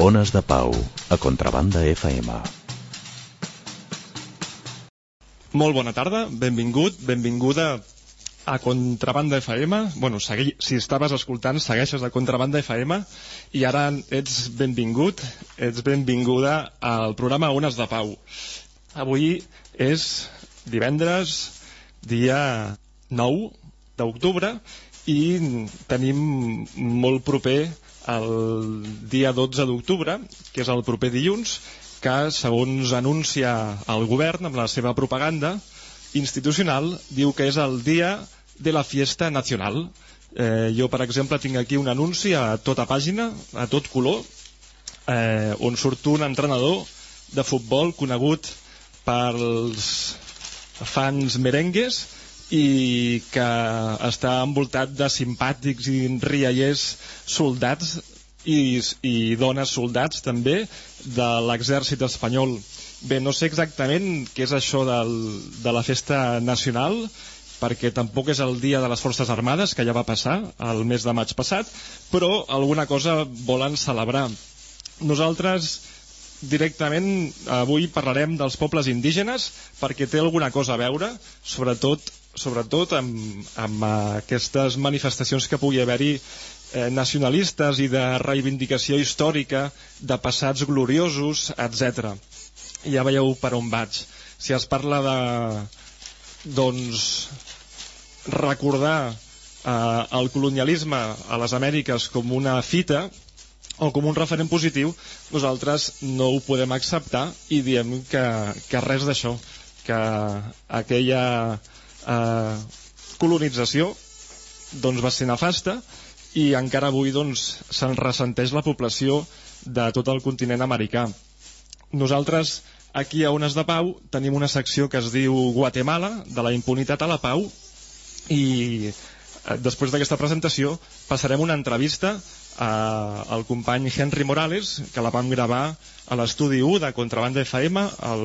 Ones de Pau, a Contrabanda FM. Molt bona tarda, benvingut, benvinguda a Contrabanda FM. Bueno, segui, si estaves escoltant, segueixes a Contrabanda FM i ara ets benvingut, ets benvinguda al programa Ones de Pau. Avui és divendres, dia 9 d'octubre, i tenim molt proper el dia 12 d'octubre, que és el proper dilluns, que segons anuncia el govern amb la seva propaganda institucional, diu que és el dia de la fiesta nacional. Eh, jo, per exemple, tinc aquí un anunci a tota pàgina, a tot color, eh, on surt un entrenador de futbol conegut pels fans merengues i que està envoltat de simpàtics i riallers soldats i, i dones soldats també de l'exèrcit espanyol. Bé, no sé exactament què és això del, de la festa nacional, perquè tampoc és el dia de les Forces Armades, que ja va passar el mes de maig passat, però alguna cosa volen celebrar. Nosaltres directament avui parlarem dels pobles indígenes perquè té alguna cosa a veure, sobretot sobretot amb, amb aquestes manifestacions que pugui haver-hi eh, nacionalistes i de reivindicació històrica de passats gloriosos, etc. Ja veieu per on vaig. Si es parla de doncs recordar eh, el colonialisme a les Amèriques com una fita o com un referent positiu, nosaltres no ho podem acceptar i diem que, que res d'això, que aquella eh, colonització doncs va ser nefasta i encara avui doncs se'n ressenteix la població de tot el continent americà. Nosaltres aquí a Ones de Pau tenim una secció que es diu Guatemala, de la impunitat a la pau i eh, després d'aquesta presentació passarem una entrevista a, al company Henry Morales que la vam gravar a l'estudi 1 de Contrabanda FM el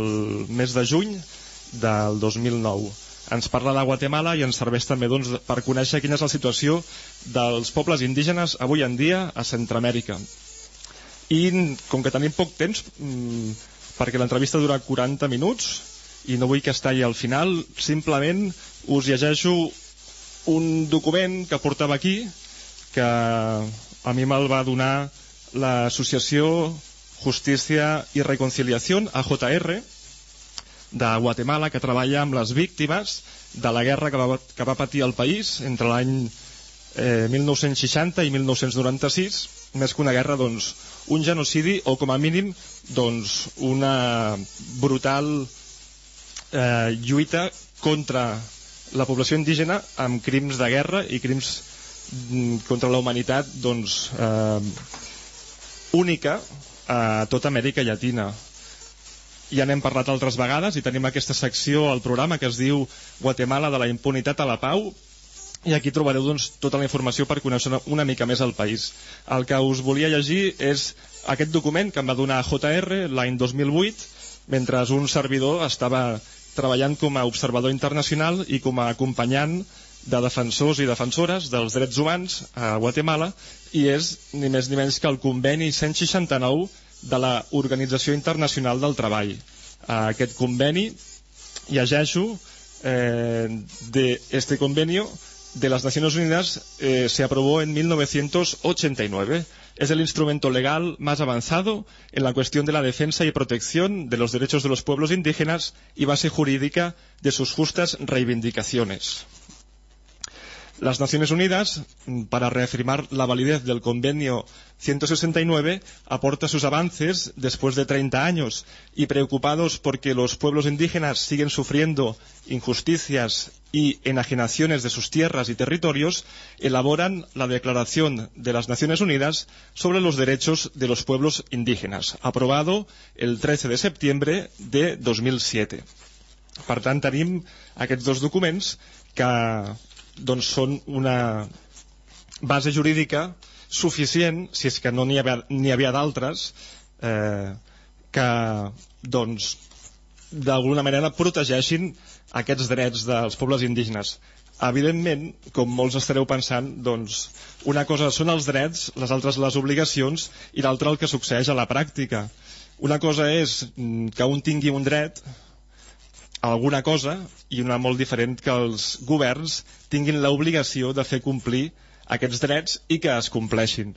mes de juny del 2009 ens parla de Guatemala i ens serveix també doncs, per conèixer quina és la situació dels pobles indígenes avui en dia a Centroamèrica. I com que tenim poc temps, mmm, perquè l'entrevista dura 40 minuts i no vull que estigui al final, simplement us llegeixo un document que portava aquí que a mi me'l va donar l'associació Justícia i Reconciliació, AJR, de Guatemala que treballa amb les víctimes de la guerra que va, que va patir el país entre l'any eh, 1960 i 1996 més que una guerra doncs, un genocidi o com a mínim doncs, una brutal eh, lluita contra la població indígena amb crims de guerra i crims mm, contra la humanitat doncs, eh, única a tota Amèrica Llatina ja n'hem parlat altres vegades i tenim aquesta secció al programa que es diu Guatemala de la impunitat a la pau i aquí trobareu doncs, tota la informació per conèixer una, mica més el país. El que us volia llegir és aquest document que em va donar JR l'any 2008 mentre un servidor estava treballant com a observador internacional i com a acompanyant de defensors i defensores dels drets humans a Guatemala i és ni més ni menys que el conveni 169 de la Organització Internacional del Treball. Aquest conveni, llegeixo, eh, de este convenio de las Naciones Unidas eh, se aprobó en 1989. Es el instrumento legal más avanzado en la cuestión de la defensa y protección de los derechos de los pueblos indígenas y base jurídica de sus justas reivindicaciones. Las Naciones Unidas, mm, para reafirmar la validez del convenio 169, aporta sus avances después de 30 años y preocupados porque los pueblos indígenas siguen sufriendo injusticias y enajenaciones de sus tierras y territorios, elaboran la Declaración de las Naciones Unidas sobre los derechos de los pueblos indígenas, aprobado el 13 de septiembre de 2007. Per tant, tenim aquests dos documents que doncs són una base jurídica suficient, si és que no n'hi havia, havia d'altres, eh, que doncs d'alguna manera protegeixin aquests drets dels pobles indígenes. Evidentment, com molts estareu pensant, doncs, una cosa són els drets, les altres les obligacions i l'altra el que succeeix a la pràctica. Una cosa és mm, que un tingui un dret alguna cosa i una molt diferent que els governs tinguin l'obligació de fer complir aquests drets i que es compleixin.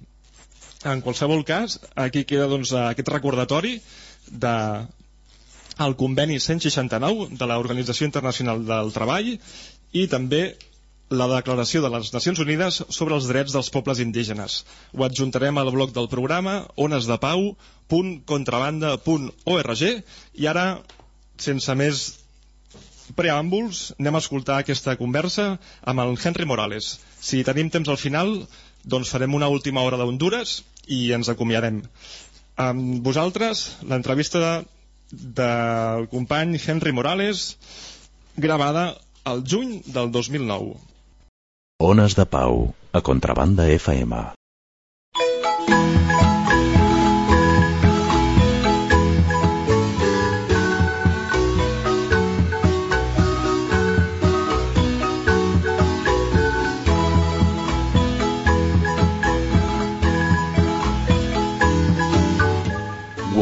En qualsevol cas, aquí queda doncs, aquest recordatori de el conveni 169 de l'Organització Internacional del Treball i també la Declaració de les Nacions Unides sobre els drets dels pobles indígenes. Ho adjuntarem al bloc del programa onesdepau.contrabanda.org i ara, sense més preàmbuls, anem a escoltar aquesta conversa amb el Henry Morales. Si tenim temps al final, doncs farem una última hora d'Honduras i ens acomiadem. Amb vosaltres, l'entrevista del company Henry Morales, gravada al juny del 2009. Ones de Pau, a Contrabanda FM.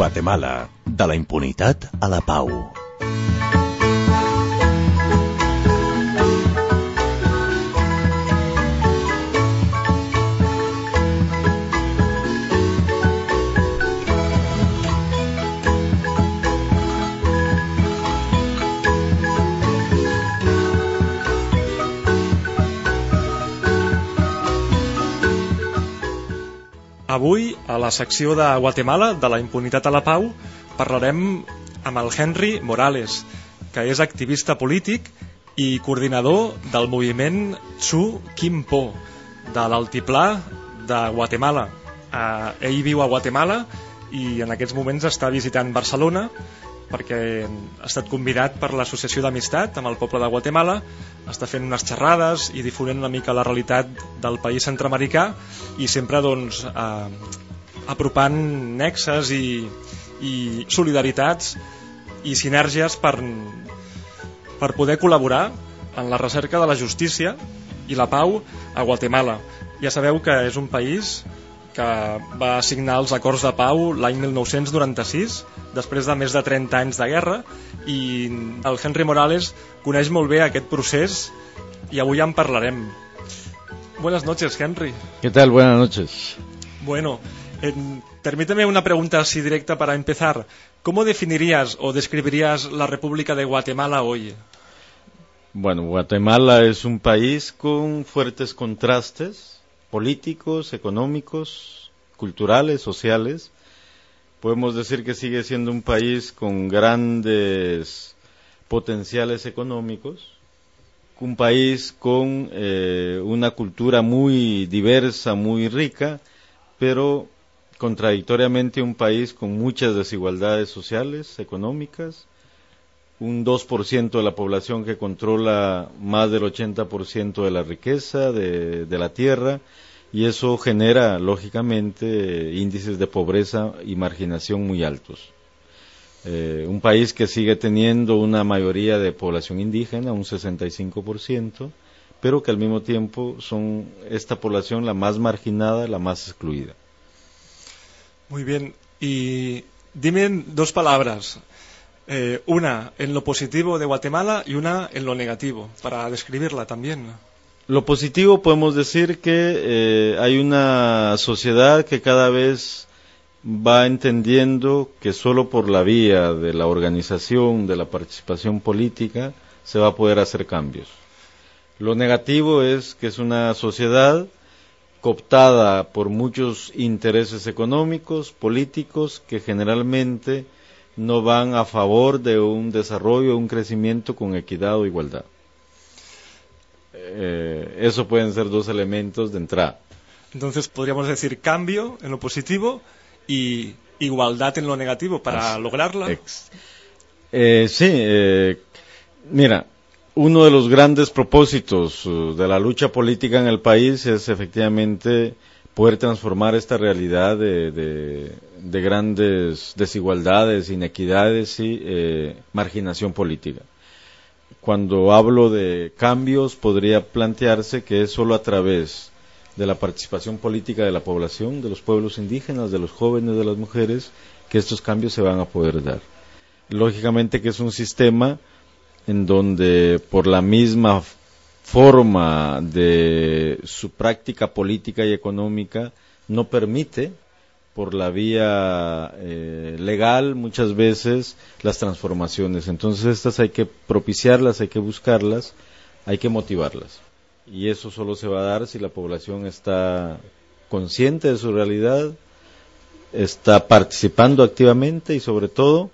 Guatemala, de la impunitat a la pau. Avui, a la secció de Guatemala, de la impunitat a la pau, parlarem amb el Henry Morales, que és activista polític i coordinador del moviment Tsu Kimpo, de l'altiplà de Guatemala. Eh, ell viu a Guatemala i en aquests moments està visitant Barcelona perquè ha estat convidat per l'Associació d'Amistat amb el poble de Guatemala, està fent unes xerrades i difonent una mica la realitat del país centroamericà i sempre doncs, eh, apropant nexes i, i solidaritats i sinergies per, per poder col·laborar en la recerca de la justícia i la pau a Guatemala. Ja sabeu que és un país que va signar els acords de pau l'any 1996, després de més de 30 anys de guerra, i el Henry Morales coneix molt bé aquest procés i avui en parlarem. Buenas noches, Henry. ¿Qué tal? Buenas noches. Bueno, eh, permíteme una pregunta así directa para empezar. ¿Cómo definirías o describirías la República de Guatemala hoy? Bueno, Guatemala es un país con fuertes contrastes políticos, económicos, culturales, sociales. Podemos decir que sigue siendo un país con grandes potenciales económicos, un país con eh, una cultura muy diversa, muy rica, pero contradictoriamente un país con muchas desigualdades sociales, económicas, un 2% de la población que controla más del 80% de la riqueza de, la tierra y eso genera, lógicamente, índices de pobreza y marginación muy altos. Eh, un país que sigue teniendo una mayoría de población indígena, un 65%, pero que al mismo tiempo son esta población la más marginada, la más excluida. Muy bien, y dime dos palabras. Eh, una en lo positivo de Guatemala y una en lo negativo, para describirla también. Lo positivo podemos decir que eh, hay una sociedad que cada vez va entendiendo que solo por la vía de la organización, de la participación política, se va a poder hacer cambios. Lo negativo es que es una sociedad cooptada por muchos intereses económicos, políticos, que generalmente no van a favor de un desarrollo, un crecimiento con equidad o igualdad. Eh, eso pueden ser dos elementos de entrada. Entonces podríamos decir cambio en lo positivo y igualdad en lo negativo para Así, lograrla. Ex, eh, sí, eh, mira, uno de los grandes propósitos uh, de la lucha política en el país es efectivamente poder transformar esta realidad de, de, de grandes desigualdades, inequidades y eh, marginación política. cuando hablo de cambios podría plantearse que es solo a través de la participación política de la población, de los pueblos indígenas, de los jóvenes, de las mujeres, que estos cambios se van a poder dar. Lógicamente que es un sistema en donde por la misma forma de su práctica política y económica no permite por la vía eh, legal muchas veces las transformaciones. Entonces estas hay que propiciarlas, hay que buscarlas, hay que motivarlas. Y eso solo se va a dar si la población está consciente de su realidad, está participando activamente y sobre todo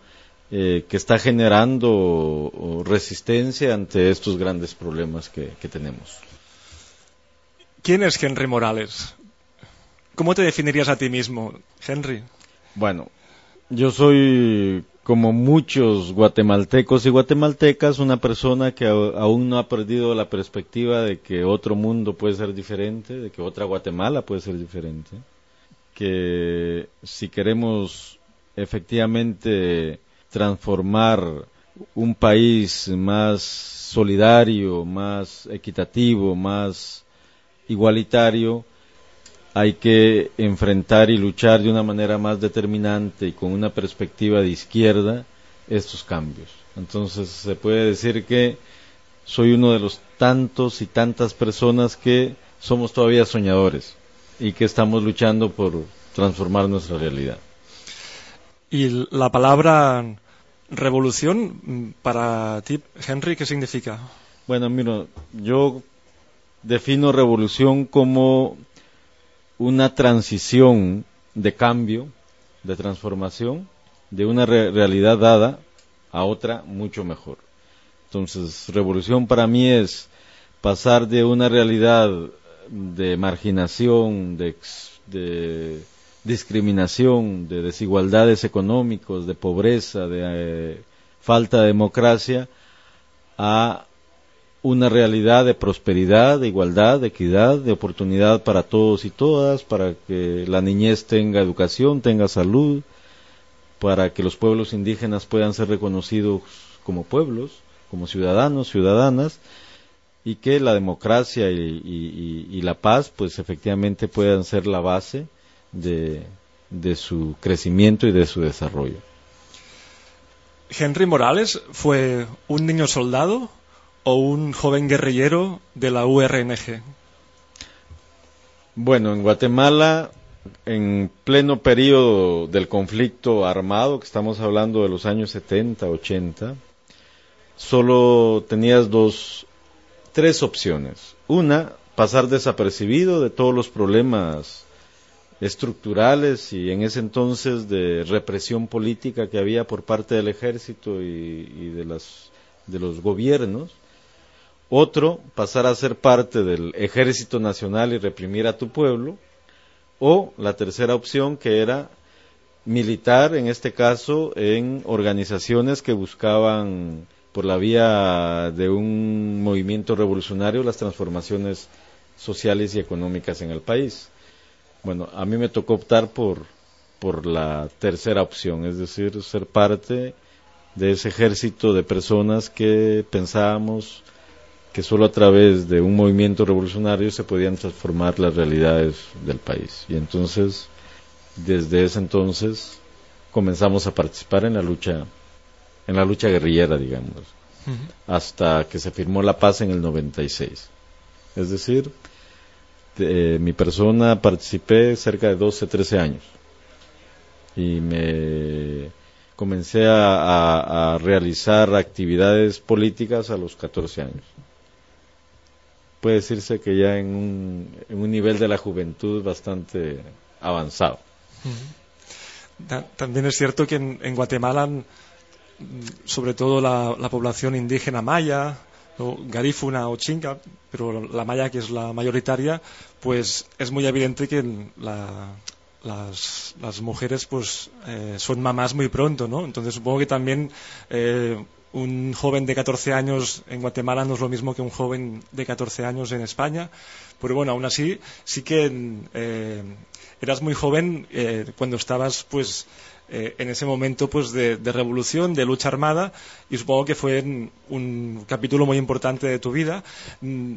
eh, que está generando resistencia ante estos grandes problemas que, que tenemos. ¿Quién es Henry Morales? ¿Cómo te definirías a ti mismo, Henry? Bueno, yo soy como muchos guatemaltecos y guatemaltecas, una persona que aún no ha perdido la perspectiva de que otro mundo puede ser diferente, de que otra Guatemala puede ser diferente, que si queremos efectivamente transformar un país más solidario, más equitativo, más igualitario, hay que enfrentar y luchar de una manera más determinante y con una perspectiva de izquierda estos cambios. Entonces se puede decir que soy uno de los tantos y tantas personas que somos todavía soñadores y que estamos luchando por transformar nuestra realidad. ¿Y la palabra revolución para ti, Henry, qué significa? Bueno, mira, yo defino revolución como una transición de cambio, de transformación, de una realidad dada a otra mucho mejor. Entonces, revolución para mí es pasar de una realidad de marginación, de, de discriminación, de desigualdades económicos, de pobreza, de eh, falta de democracia, a una realidad de prosperidad, de igualdad, de equidad, de oportunidad para todos y todas, para que la niñez tenga educación, tenga salud, para que los pueblos indígenas puedan ser reconocidos como pueblos, como ciudadanos, ciudadanas, y que la democracia y, la paz, pues efectivamente puedan ser la base de, de su crecimiento y de su desarrollo. Henry Morales fue un niño soldado o un joven guerrillero de la URNG? Bueno, en Guatemala, en pleno periodo del conflicto armado, que estamos hablando de los años 70, 80, solo tenías dos, tres opciones. Una, pasar desapercibido de todos los problemas estructurales y en ese entonces de represión política que había por parte del ejército y, de los gobiernos, otro, pasar a ser parte del ejército nacional y reprimir a tu pueblo. O la tercera opción, que era militar, en este caso, en organizaciones que buscaban, por la vía de un movimiento revolucionario, las transformaciones sociales y económicas en el país. Bueno, a mí me tocó optar por, por la tercera opción, es decir, ser parte de ese ejército de personas que pensábamos que solo a través de un movimiento revolucionario se podían transformar las realidades del país. Y entonces, desde ese entonces, comenzamos a participar en la lucha, en la lucha guerrillera, digamos, hasta que se firmó la paz en el 96. Es decir, mi persona participé cerca de 12, 13 años. Y me comencé a, realizar actividades políticas a los 14 años puede decirse que ya en un, en un nivel de la juventud bastante avanzado. También es cierto que en, Guatemala, mm, sobre todo la, población indígena maya, o garífuna o chinca, pero la maya que es la mayoritaria, pues es muy evidente que las, las, mujeres pues eh, son mamás muy pronto, ¿no? Entonces supongo que también eh, un joven de 14 años en Guatemala no es lo mismo que un joven de 14 años en España, pero bueno, aún así sí que eh, eras muy joven cuando estabas pues eh, en ese momento pues de, revolución, de lucha armada, y supongo que fue un, capítulo muy importante de tu vida. Mm,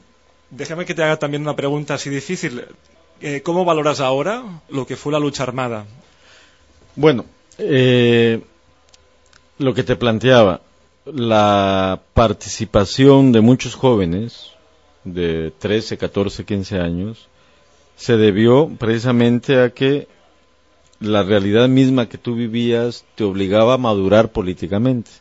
déjame que te haga también una pregunta así difícil. Eh, ¿Cómo valoras ahora lo que fue la lucha armada? Bueno, eh, lo que te planteaba, la participación de muchos jóvenes de 13, 14, 15 años se debió precisamente a que la realidad misma que tú vivías te obligaba a madurar políticamente.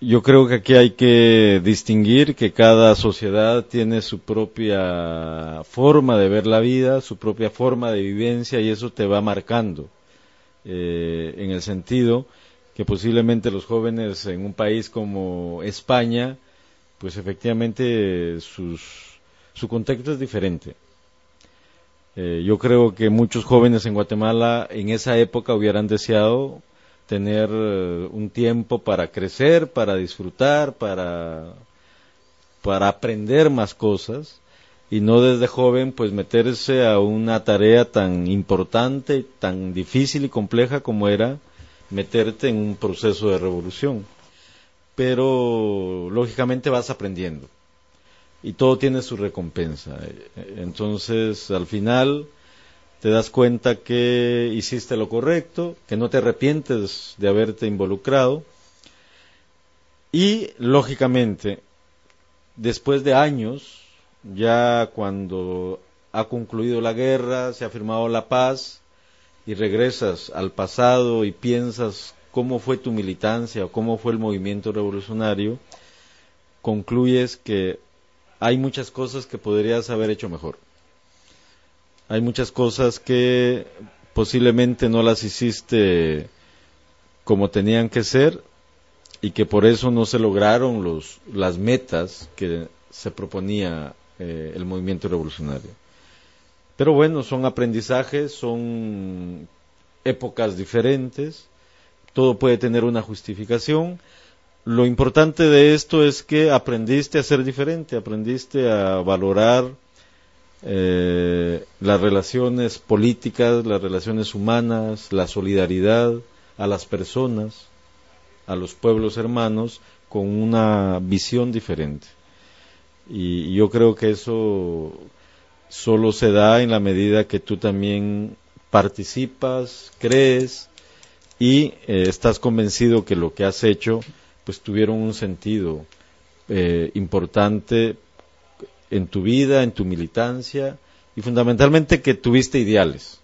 Yo creo que aquí hay que distinguir que cada sociedad tiene su propia forma de ver la vida, su propia forma de vivencia y eso te va marcando. Eh, en el sentido que posiblemente los jóvenes en un país como España, pues efectivamente su contexto es diferente. Eh, yo creo que muchos jóvenes en Guatemala en esa época hubieran deseado tener eh, un tiempo para crecer, para disfrutar, para, para aprender más cosas y no desde joven pues meterse a una tarea tan importante, tan difícil y compleja como era meterte en un proceso de revolución. Pero lógicamente vas aprendiendo y todo tiene su recompensa. Entonces, al final, te das cuenta que hiciste lo correcto, que no te arrepientes de haberte involucrado y, lógicamente, después de años, ya cuando ha concluido la guerra, se ha firmado la paz y regresas al pasado y piensas cómo fue tu militancia o cómo fue el movimiento revolucionario, concluyes que hay muchas cosas que podrías haber hecho mejor. Hay muchas cosas que posiblemente no las hiciste como tenían que ser y que por eso no se lograron los, las metas que se proponía eh, el movimiento revolucionario. Pero bueno, son aprendizajes, son épocas diferentes, todo puede tener una justificación lo importante de esto es que aprendiste a ser diferente, aprendiste a valorar eh, las relaciones políticas, las relaciones humanas, la solidaridad a las personas, a los pueblos hermanos, con una visión diferente. Y yo creo que eso solo se da en la medida que tú también participas, crees y eh, estás convencido que lo que has hecho pues tuvieron un sentido eh, importante en tu vida, en tu militancia y fundamentalmente que tuviste ideales.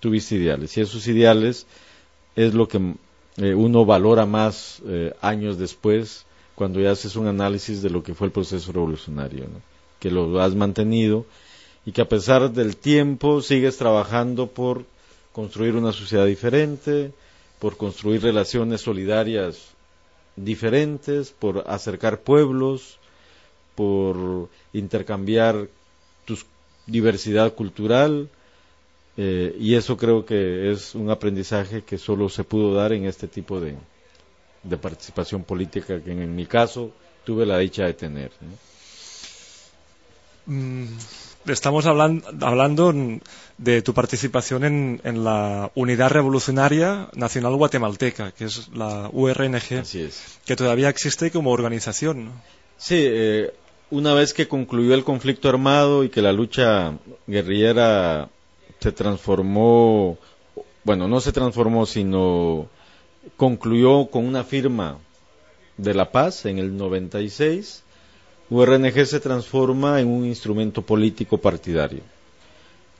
Tuviste ideales y esos ideales es lo que eh, uno valora más eh, años después cuando ya haces un análisis de lo que fue el proceso revolucionario, que lo has mantenido y que a pesar del tiempo sigues trabajando por construir una sociedad diferente, por construir relaciones solidarias diferentes, por acercar pueblos, por intercambiar tu diversidad cultural, eh, y eso creo que es un aprendizaje que solo se pudo dar en este tipo de, de participación política que en, mi caso tuve la dicha de tener. Mm, estamos hablando de tu participación en, la Unidad Revolucionaria Nacional Guatemalteca, que es la URNG, que todavía existe como organización. Sí, eh, una vez que concluyó el conflicto armado y que la lucha guerrillera se transformó, bueno, no se transformó, sino concluyó con una firma de la paz en el 96, URNG se transforma en un instrumento político partidario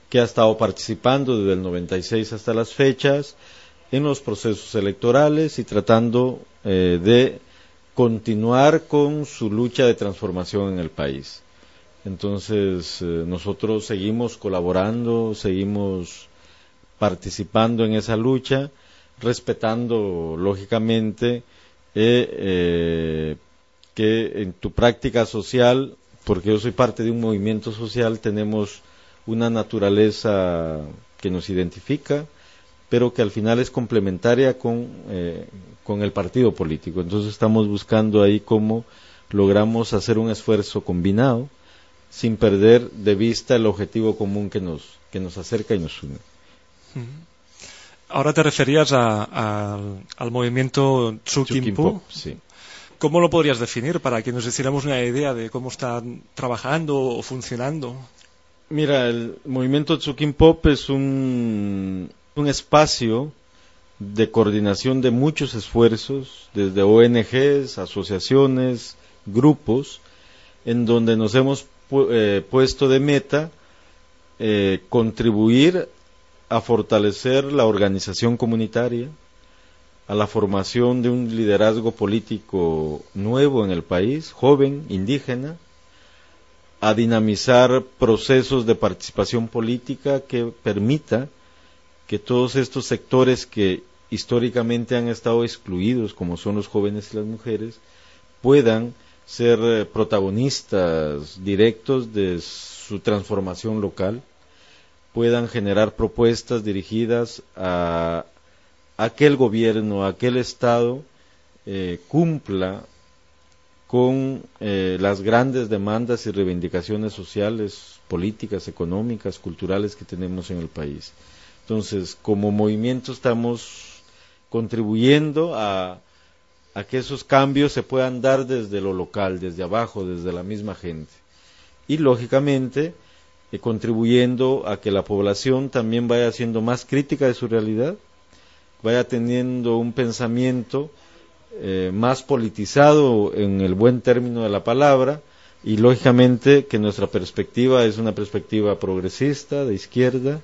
que ha estado participando desde el 96 hasta las fechas en los procesos electorales y tratando eh, de continuar con su lucha de transformación en el país. Entonces, eh, nosotros seguimos colaborando, seguimos participando en esa lucha, respetando, lógicamente, eh, que en tu práctica social, porque yo soy parte de un movimiento social, tenemos una naturaleza que nos identifica, pero que al final es complementaria con, eh, con el partido político. Entonces estamos buscando ahí cómo logramos hacer un esfuerzo combinado sin perder de vista el objetivo común que nos, que nos acerca y nos une. ahora te referías al movimiento Tsukimpo. Sí. ¿Cómo lo podrías definir para que nos hiciéramos una idea de cómo están trabajando o funcionando? Mira, el movimiento Pop es un, un espacio de coordinación de muchos esfuerzos, desde ONGs, asociaciones, grupos, en donde nos hemos eh, puesto de meta eh, contribuir a fortalecer la organización comunitaria, a la formación de un liderazgo político nuevo en el país, joven, indígena, a dinamizar procesos de participación política que permita que todos estos sectores que históricamente han estado excluidos, como son los jóvenes y las mujeres, puedan ser eh, protagonistas directos de su transformación local, puedan generar propuestas dirigidas a aquel gobierno, aquel Estado eh, cumpla con eh, las grandes demandas y reivindicaciones sociales, políticas, económicas, culturales que tenemos en el país. Entonces, como movimiento estamos contribuyendo a, que esos cambios se puedan dar desde lo local, desde abajo, desde la misma gente. Y lógicamente eh, contribuyendo a que la población también vaya siendo más crítica de su realidad, vaya teniendo un pensamiento eh, más politizado en el buen término de la palabra y lógicamente que nuestra perspectiva es una perspectiva progresista, de izquierda,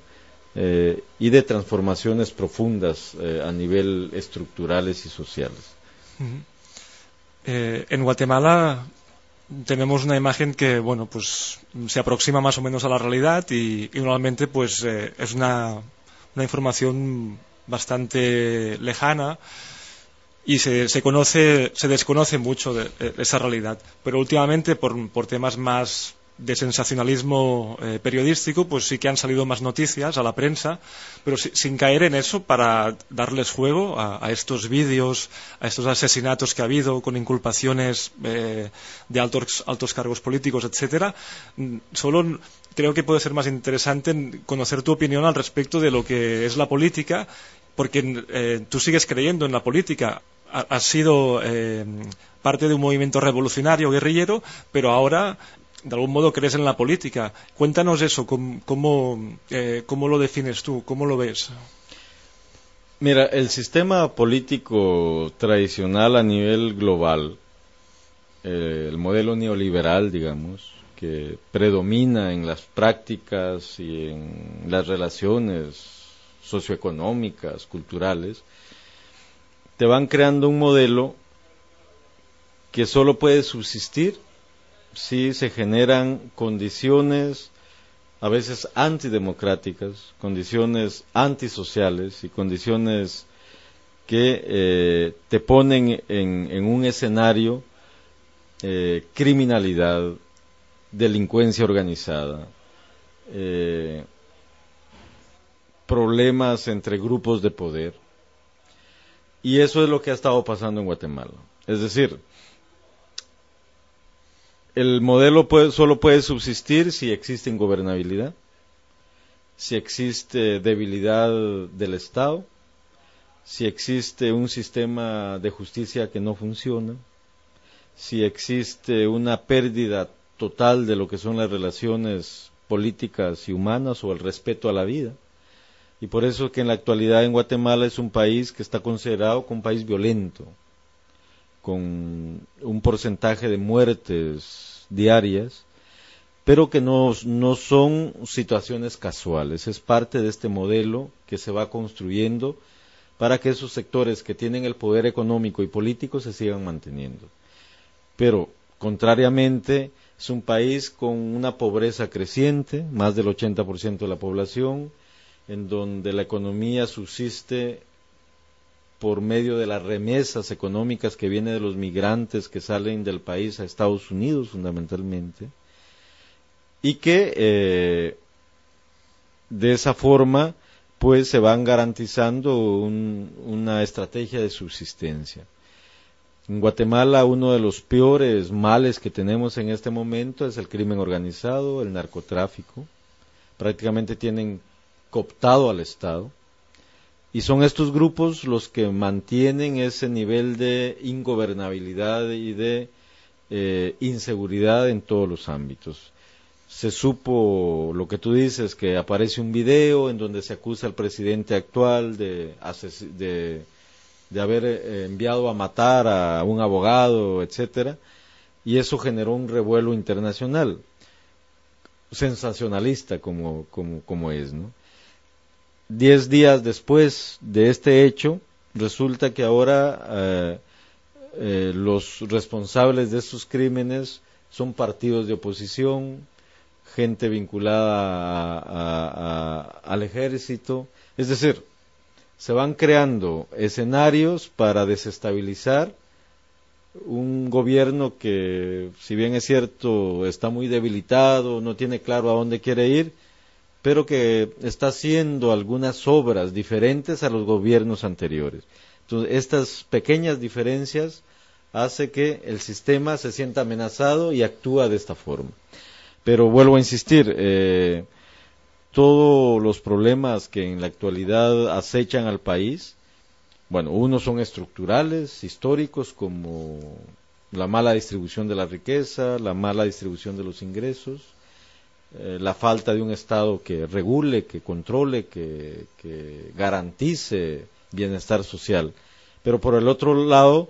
eh, y de transformaciones profundas eh, a nivel estructurales y sociales. En Guatemala tenemos una imagen que bueno pues se aproxima más o menos a la realidad y, normalmente pues es una, una, información bastante lejana y se, se, conoce se desconoce mucho de, esa realidad pero últimamente por, por temas más de sensacionalismo eh, periodístico, pues sí que han salido más noticias a la prensa, pero sin caer en eso para darles juego a, estos vídeos, a estos asesinatos que ha habido con inculpaciones eh, de altos, altos cargos políticos, etcétera. Mm, solo creo que puede ser más interesante conocer tu opinión al respecto de lo que es la política, porque eh, tú sigues creyendo en la política. Has sido parte de un movimiento revolucionario, guerrillero, pero ahora de algún modo crees en la política. Cuéntanos eso, eh, cómo, lo defines tú, cómo lo ves. Mira, el sistema político tradicional a nivel global, eh, el modelo neoliberal, digamos, que predomina en las prácticas y en las relaciones socioeconómicas, culturales, te van creando un modelo que solo puede subsistir sí se generan condiciones a veces antidemocráticas, condiciones antisociales y condiciones que eh, te ponen en, un escenario eh, criminalidad, delincuencia organizada, eh, problemas entre grupos de poder. Y eso es lo que ha estado pasando en Guatemala. Es decir, el modelo solo puede subsistir si existe ingobernabilidad, si existe debilidad del Estado, si existe un sistema de justicia que no funciona, si existe una pérdida total de lo que son las relaciones políticas y humanas o el respeto a la vida. Y por eso que en la actualidad en Guatemala es un país que está considerado como un país violento, con un porcentaje de muertes diarias, pero que no, no son situaciones casuales, es parte de este modelo que se va construyendo para que esos sectores que tienen el poder económico y político se sigan manteniendo. Pero, contrariamente, es un país con una pobreza creciente, más del 80% de la población, en donde la economía subsiste por medio de las remesas económicas que vienen de los migrantes que salen del país a Estados Unidos fundamentalmente, y que eh, de esa forma pues se van garantizando una estrategia de subsistencia. En Guatemala uno de los peores males que tenemos en este momento es el crimen organizado, el narcotráfico. Prácticamente tienen cooptado al Estado Y son estos grupos los que mantienen ese nivel de ingobernabilidad y de eh, inseguridad en todos los ámbitos. Se supo lo que tú dices, que aparece un video en donde se acusa al presidente actual de, de, haber eh, enviado a matar a un abogado, etcétera, y eso generó un revuelo internacional sensacionalista como, como, como es, ¿no? Diez días después de este hecho, resulta que ahora eh, eh, los responsables de estos crímenes son partidos de oposición, gente vinculada al ejército, es decir, se van creando escenarios para desestabilizar un gobierno que, si bien es cierto, está muy debilitado, no tiene claro a dónde quiere ir, pero que está haciendo algunas obras diferentes a los gobiernos anteriores. Entonces, estas pequeñas diferencias hacen que el sistema se sienta amenazado y actúa de esta forma. Pero vuelvo a insistir, eh, todos los problemas que en la actualidad acechan al país, bueno, unos son estructurales, históricos, como la mala distribución de la riqueza, la mala distribución de los ingresos, eh, la falta de un Estado que regule, que controle, que, garantice bienestar social. Pero por el otro lado,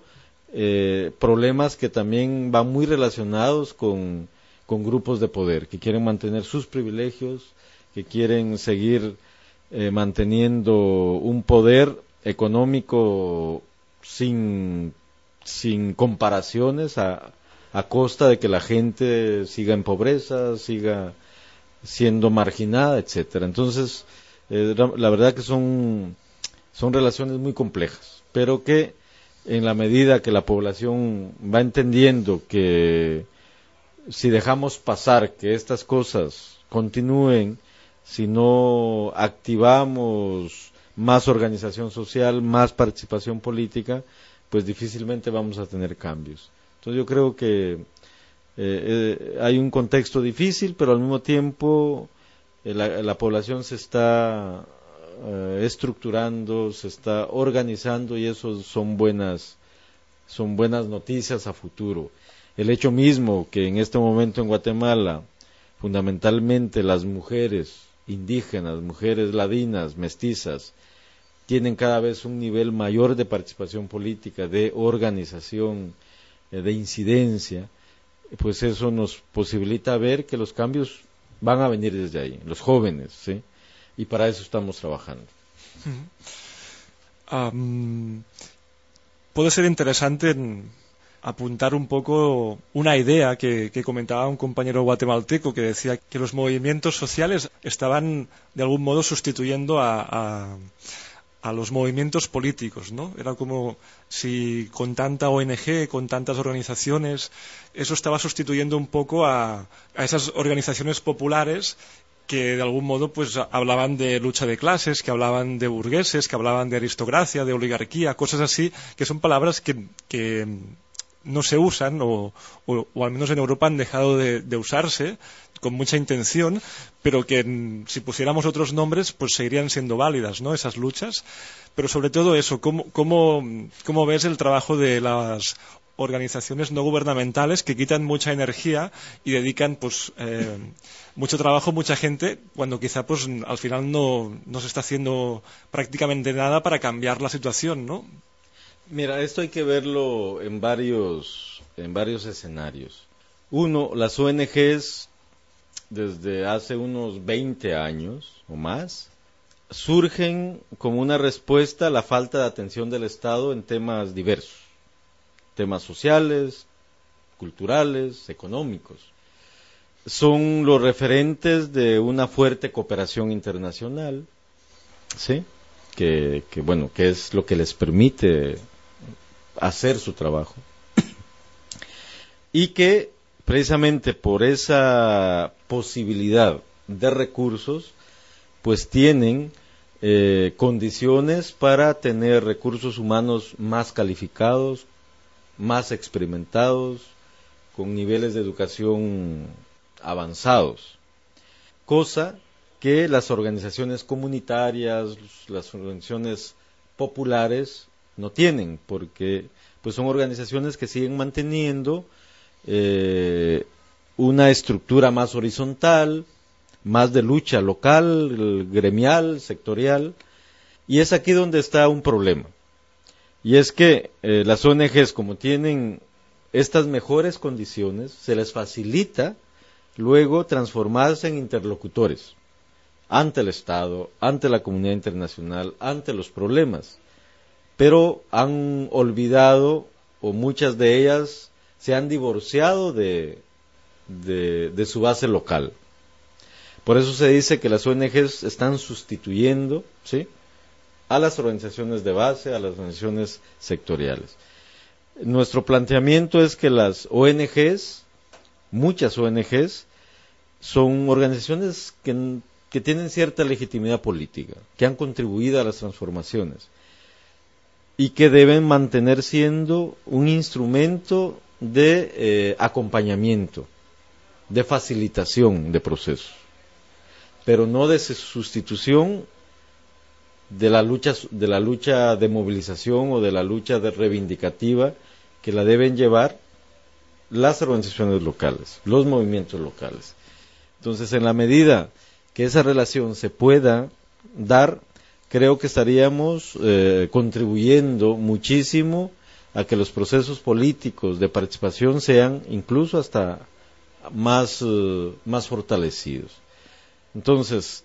eh, problemas que también van muy relacionados con, grupos de poder, que quieren mantener sus privilegios, que quieren seguir eh, manteniendo un poder económico sin, sin comparaciones a, a costa de que la gente siga en pobreza, siga siendo marginada, etcétera. Entonces, eh, la verdad que son, son relaciones muy complejas, pero que en la medida que la población va entendiendo que si dejamos pasar que estas cosas continúen, si no activamos más organización social, más participación política, pues difícilmente vamos a tener cambios. Entonces yo creo que eh, eh, hay un contexto difícil, pero al mismo tiempo eh, la, población se está estructurando, se está organizando y eso son buenas, son buenas noticias a futuro. El hecho mismo que en este momento en Guatemala, fundamentalmente las mujeres indígenas, mujeres ladinas, mestizas, tienen cada vez un nivel mayor de participación política, de organización, de incidencia, pues eso nos posibilita ver que los cambios van a venir desde ahí, los jóvenes, ¿sí? Y para eso estamos trabajando. puede ser interesante apuntar un poco una idea que, comentaba un compañero guatemalteco que decía que los movimientos sociales estaban de algún modo sustituyendo a a los movimientos políticos, ¿no? Era como si con tanta ONG, con tantas organizaciones, eso estaba sustituyendo un poco a, esas organizaciones populares que de algún modo pues hablaban de lucha de clases, que hablaban de burgueses, que hablaban de aristocracia, de oligarquía, cosas así, que son palabras que, no se usan o, al menos en Europa han dejado de usarse con mucha intención, pero que si pusiéramos otros nombres, pues seguirían siendo válidas, ¿no? Esas luchas. Pero sobre todo eso, ¿cómo, cómo, ves el trabajo de las organizaciones no gubernamentales que quitan mucha energía y dedican pues eh, mucho trabajo mucha gente cuando quizá pues al final no, no se está haciendo prácticamente nada para cambiar la situación no mira esto hay que verlo en varios en varios escenarios uno las ONGs desde hace unos 20 años o más, surgen como una respuesta a la falta de atención del Estado en temas diversos, temas sociales, culturales, económicos. Son los referentes de una fuerte cooperación internacional, ¿sí? Que, que bueno, que es lo que les permite hacer su trabajo. Y que precisamente por esa posibilidad de recursos, pues tienen eh, condiciones para tener recursos humanos más calificados, más experimentados, con niveles de educación avanzados, cosa que las organizaciones comunitarias, las organizaciones populares no tienen, porque pues son organizaciones que siguen manteniendo eh, una estructura más horizontal, más de lucha local, gremial, sectorial, y es aquí donde está un problema. Y es que eh, las ONGs, como tienen estas mejores condiciones, se les facilita luego transformarse en interlocutores ante el Estado, ante la comunidad internacional, ante los problemas. Pero han olvidado, o muchas de ellas se han divorciado de, de, su base local. Por eso se dice que las ONGs están sustituyendo ¿sí? a las organizaciones de base, a las organizaciones sectoriales. Nuestro planteamiento es que las ONGs, muchas ONGs, son organizaciones que, que tienen cierta legitimidad política, que han contribuido a las transformaciones y que deben mantener siendo un instrumento de eh, acompañamiento, de facilitación de procesos, pero no de sustitución de la lucha de la lucha de movilización o de la lucha de reivindicativa que la deben llevar las organizaciones locales, los movimientos locales. Entonces, en la medida que esa relación se pueda dar, creo que estaríamos eh, contribuyendo muchísimo a que los procesos políticos de participación sean incluso hasta más, eh, más fortalecidos. Entonces,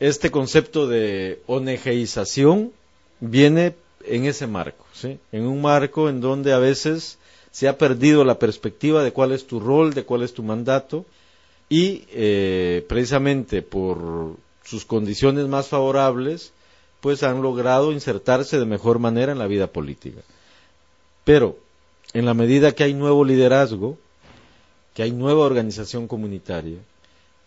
este concepto de ONGización viene en ese marco, ¿sí? en un marco en donde a veces se ha perdido la perspectiva de cuál es tu rol, de cuál es tu mandato, y eh, precisamente por sus condiciones más favorables, pues han logrado insertarse de mejor manera en la vida política. Pero, en la medida que hay nuevo liderazgo, que hay nueva organización comunitaria,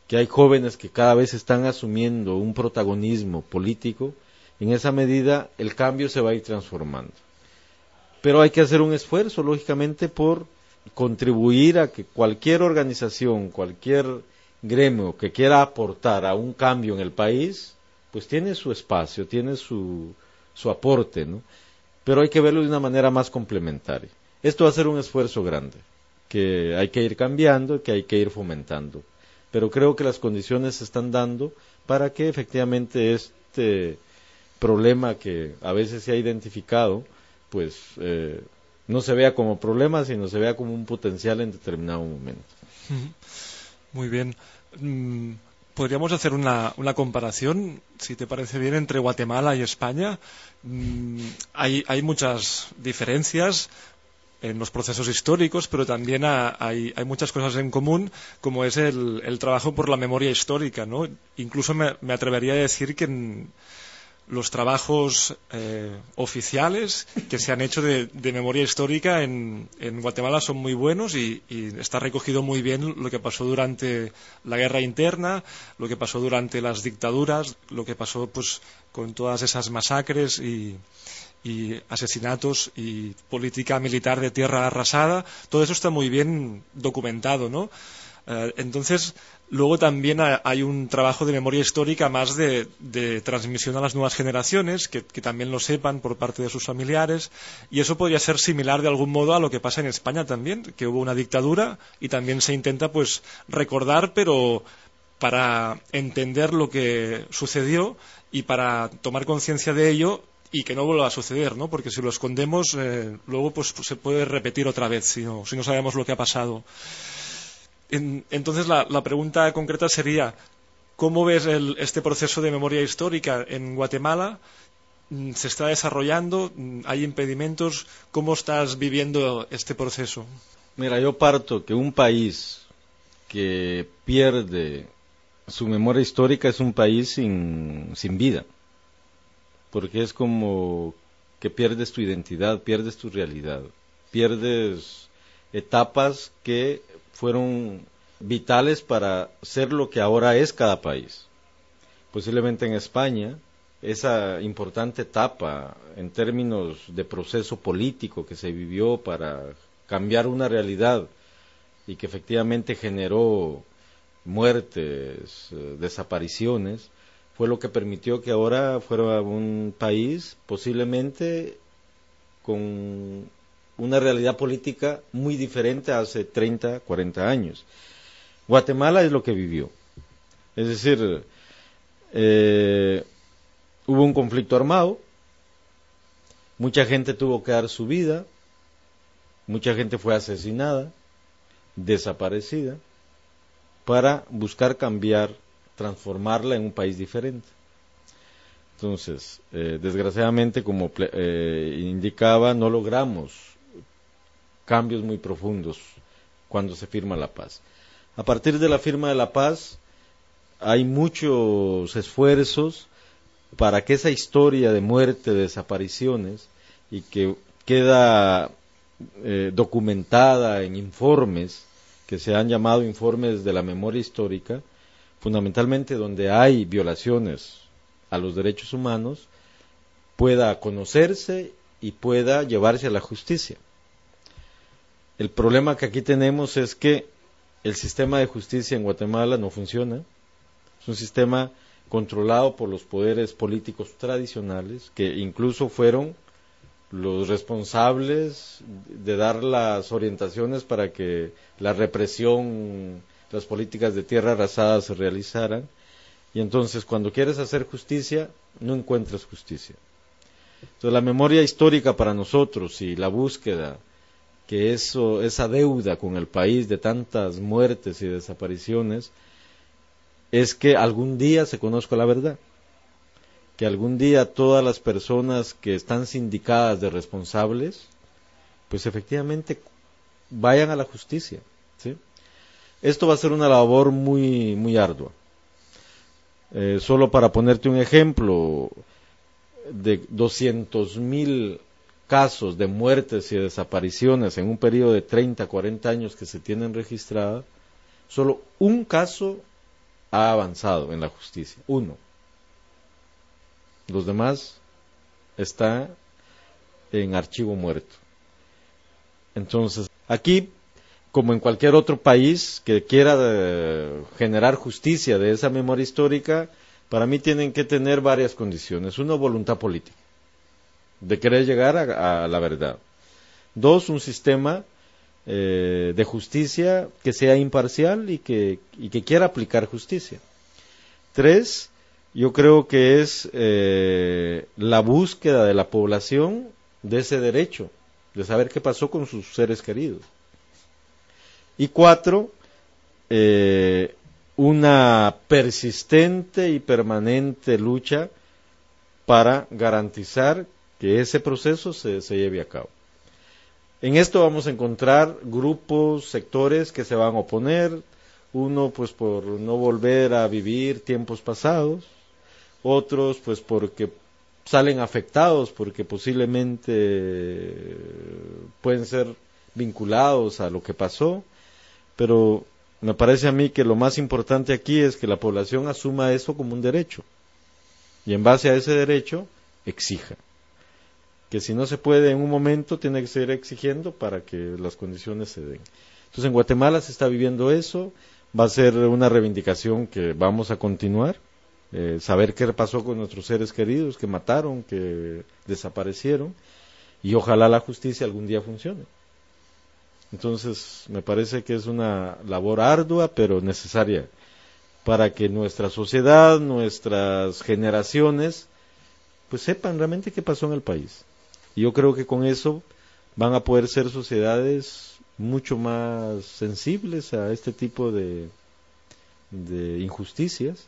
que hay jóvenes que cada vez están asumiendo un protagonismo político, en esa medida el cambio se va a ir transformando. Pero hay que hacer un esfuerzo, lógicamente, por contribuir a que cualquier organización, cualquier gremio que quiera aportar a un cambio en el país, pues tiene su espacio, tiene su, su aporte, ¿no? pero hay que verlo de una manera más complementaria. Esto va a ser un esfuerzo grande, que hay que ir cambiando, que hay que ir fomentando. Pero creo que las condiciones se están dando para que efectivamente este problema que a veces se ha identificado, pues eh, no se vea como problema, sino se vea como un potencial en determinado momento. Muy bien. Mm, podríamos hacer una, comparación, si te parece bien, entre Guatemala y España. Mm, hay, muchas diferencias en los procesos históricos, pero también hay, muchas cosas en común, como es el, trabajo por la memoria histórica. ¿no? Incluso me, me atrevería a decir que en, los trabajos eh, oficiales que se han hecho de, memoria histórica en, Guatemala son muy buenos y, está recogido muy bien lo que pasó durante la guerra interna, lo que pasó durante las dictaduras, lo que pasó pues con todas esas masacres y, asesinatos y política militar de tierra arrasada. Todo eso está muy bien documentado, ¿no? Eh, entonces, Luego también hay un trabajo de memoria histórica más de, transmisión a las nuevas generaciones, que, también lo sepan por parte de sus familiares, y eso podría ser similar de algún modo a lo que pasa en España también, que hubo una dictadura y también se intenta pues recordar, pero para entender lo que sucedió y para tomar conciencia de ello y que no vuelva a suceder, ¿no? Porque si lo escondemos, eh, luego pues, se puede repetir otra vez si no, si no sabemos lo que ha pasado entonces, la, pregunta concreta sería, ¿cómo ves este proceso de memoria histórica en Guatemala? Mm, ¿Se está desarrollando? Mm, ¿Hay impedimentos? ¿Cómo estás viviendo este proceso? Mira, yo parto que un país que pierde su memoria histórica es un país sin, sin vida, porque es como que pierdes tu identidad, pierdes tu realidad, pierdes etapas que fueron vitales para ser lo que ahora es cada país. Posiblemente en España, esa importante etapa en términos de proceso político que se vivió para cambiar una realidad y que efectivamente generó muertes, eh, desapariciones, fue lo que permitió que ahora fuera un país posiblemente con una realidad política muy diferente hace 30, 40 años. Guatemala es lo que vivió. Es decir, eh, hubo un conflicto armado, mucha gente tuvo que dar su vida, mucha gente fue asesinada, desaparecida, para buscar cambiar, transformarla en un país diferente. Entonces, eh, desgraciadamente, como eh, indicaba, no logramos cambios muy profundos cuando se firma la paz. A partir de la firma de la paz, hay muchos esfuerzos para que esa historia de muerte, de desapariciones, y que queda eh, documentada en informes, que se han llamado informes de la memoria histórica, fundamentalmente donde hay violaciones a los derechos humanos, pueda conocerse y pueda llevarse a la justicia. El problema que aquí tenemos es que el sistema de justicia en Guatemala no funciona. Es un sistema controlado por los poderes políticos tradicionales, que incluso fueron los responsables de dar las orientaciones para que la represión, las políticas de tierra arrasada se realizaran. Y entonces cuando quieres hacer justicia, no encuentras justicia. Entonces la memoria histórica para nosotros y la búsqueda que eso, esa deuda con el país de tantas muertes y desapariciones es que algún día se conozca la verdad, que algún día todas las personas que están sindicadas de responsables, pues efectivamente vayan a la justicia. ¿sí? Esto va a ser una labor muy, muy ardua. Eh, solo para ponerte un ejemplo, de 200.000 mil casos de muertes y desapariciones en un periodo de 30, 40 años que se tienen registradas, solo un caso ha avanzado en la justicia, uno. Los demás está en archivo muerto. Entonces, aquí, como en cualquier otro país que quiera eh, generar justicia de esa memoria histórica, para mí tienen que tener varias condiciones. Uno, voluntad política de querer llegar a, la verdad. Dos, un sistema eh, de justicia que sea imparcial y que, y que quiera aplicar justicia. Tres, yo creo que es eh, la búsqueda de la población de ese derecho, de saber qué pasó con sus seres queridos. Y cuatro, eh, una persistente y permanente lucha para garantizar que ese proceso se, lleve a cabo. En esto vamos a encontrar grupos, sectores que se van a oponer, uno pues por no volver a vivir tiempos pasados, otros pues porque salen afectados porque posiblemente pueden ser vinculados a lo que pasó, pero me parece a mí que lo más importante aquí es que la población asuma eso como un derecho. Y en base a ese derecho exija que si no se puede en un momento, tiene que seguir exigiendo para que las condiciones se den. Entonces en Guatemala se está viviendo eso, va a ser una reivindicación que vamos a continuar, eh, saber qué pasó con nuestros seres queridos que mataron, que desaparecieron, y ojalá la justicia algún día funcione. Entonces me parece que es una labor ardua pero necesaria para que nuestra sociedad, nuestras generaciones, pues sepan realmente qué pasó en el país. Yo creo que con eso van a poder ser sociedades mucho más sensibles a este tipo de, de injusticias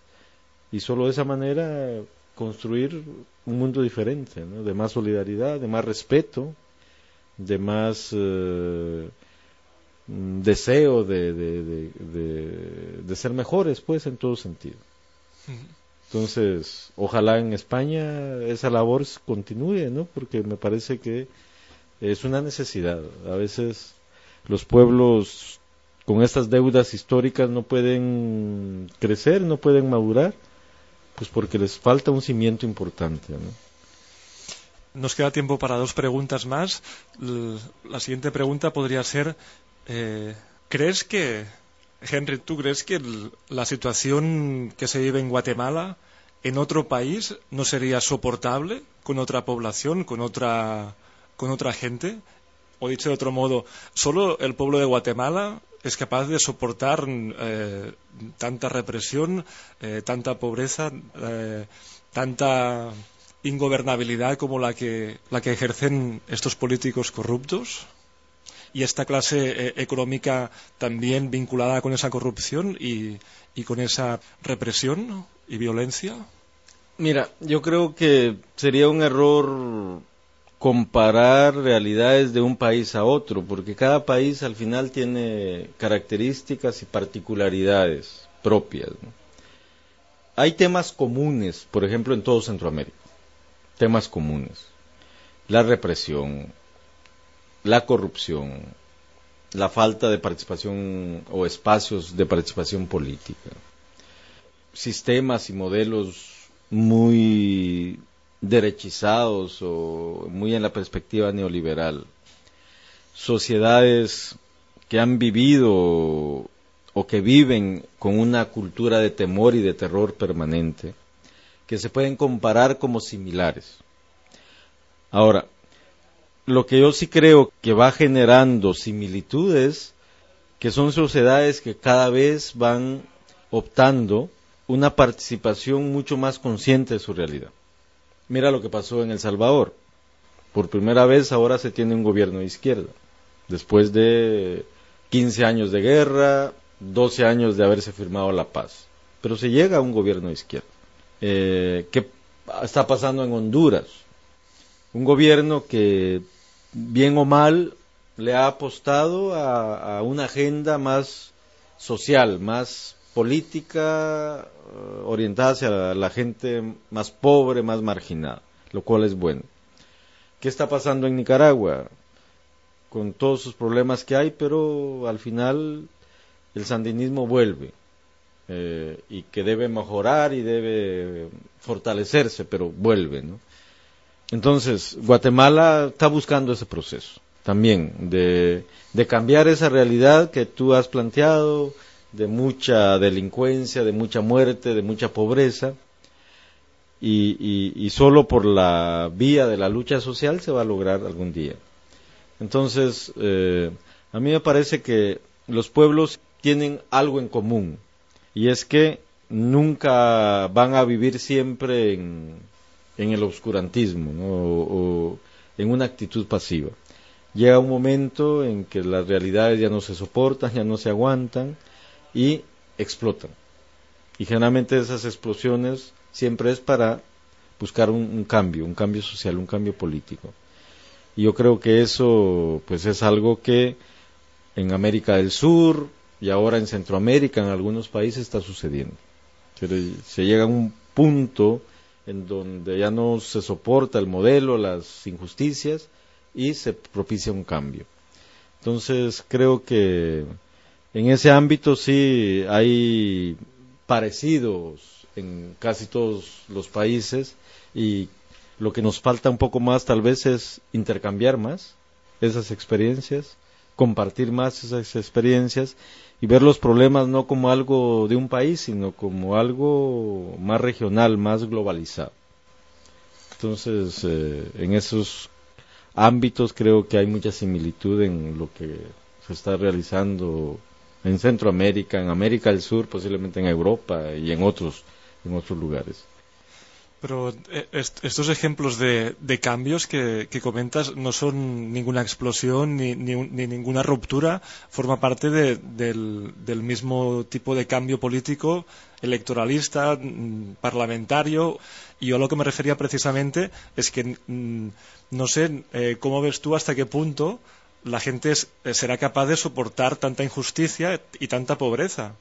y solo de esa manera construir un mundo diferente, de más solidaridad, de más respeto, de más eh, deseo de, de, de, ser mejores, pues, en todo sentido. Entonces, ojalá en España esa labor continúe, ¿no? Porque me parece que es una necesidad. A veces los pueblos con estas deudas históricas no pueden crecer, no pueden madurar, pues porque les falta un cimiento importante, ¿no? Nos queda tiempo para dos preguntas más. La siguiente pregunta podría ser, eh, ¿crees que Henry, ¿tú crees que la situación que se vive en Guatemala en otro país no sería soportable con otra población, con otra, con otra gente? O dicho de otro modo, solo el pueblo de Guatemala es capaz de soportar eh, tanta represión, eh, tanta pobreza, eh, tanta ingobernabilidad como la que, la que ejercen estos políticos corruptos? Y esta clase económica también vinculada con esa corrupción y, y, con esa represión y violencia? Mira, yo creo que sería un error comparar realidades de un país a otro, porque cada país al final tiene características y particularidades propias. Hay temas comunes, por ejemplo, en todo Centroamérica, temas comunes. La represión, la corrupción, la falta de participación o espacios de participación política, sistemas y modelos muy derechizados o muy en la perspectiva neoliberal. Sociedades que han vivido o que viven con una cultura de temor y de terror permanente, que se pueden comparar como similares. Ahora, lo que yo sí creo que va generando similitudes, que son sociedades que cada vez van optando una participación mucho más consciente de su realidad. Mira lo que pasó en El Salvador. Por primera vez ahora se tiene un gobierno de izquierda. Después de 15 años de guerra, 12 años de haberse firmado la paz. Pero se llega a un gobierno de izquierda. Eh, ¿Qué está pasando en Honduras? Un gobierno que, bien o mal, le ha apostado a, una agenda más social, más política eh, orientada hacia la, gente más pobre, más marginada, lo cual es bueno. ¿Qué está pasando en Nicaragua? Con todos sus problemas que hay, pero al final el sandinismo vuelve eh, y que debe mejorar y debe fortalecerse, pero vuelve. ¿no? Entonces, Guatemala está buscando ese proceso también de, cambiar esa realidad que tú has planteado, de mucha delincuencia, de mucha muerte, de mucha pobreza, y, y, solo por la vía de la lucha social se va a lograr algún día. Entonces, eh, a mí me parece que los pueblos tienen algo en común, y es que nunca van a vivir siempre en, en el obscurantismo o en una actitud pasiva. Llega un momento en que las realidades ya no se soportan, ya no se aguantan, y explotan. Y generalmente esas explosiones siempre es para buscar un, cambio, un cambio social, un cambio político. Y yo creo que eso pues es algo que en América del Sur y ahora en Centroamérica, en algunos países está sucediendo. se llega a un punto en donde ya no se soporta el modelo, las injusticias y se propicia un cambio. Entonces creo que en ese ámbito sí hay parecidos en casi todos los países y lo que nos falta un poco más tal vez es intercambiar más esas experiencias, compartir más esas experiencias y ver los problemas no como algo de un país, sino como algo más regional, más globalizado. Entonces, eh, en esos ámbitos creo que hay mucha similitud en lo que se está realizando en Centroamérica, en América del Sur, posiblemente en Europa y en otros, en otros lugares. Pero eh, estos ejemplos de, cambios que, comentas no son ninguna explosión ni, ninguna ruptura, forma parte del, mismo tipo de cambio político, electoralista, mm, parlamentario. Y yo a lo que me refería precisamente es que mm, no sé eh, cómo ves tú hasta qué punto la gente eh, será capaz de soportar tanta injusticia y tanta pobreza.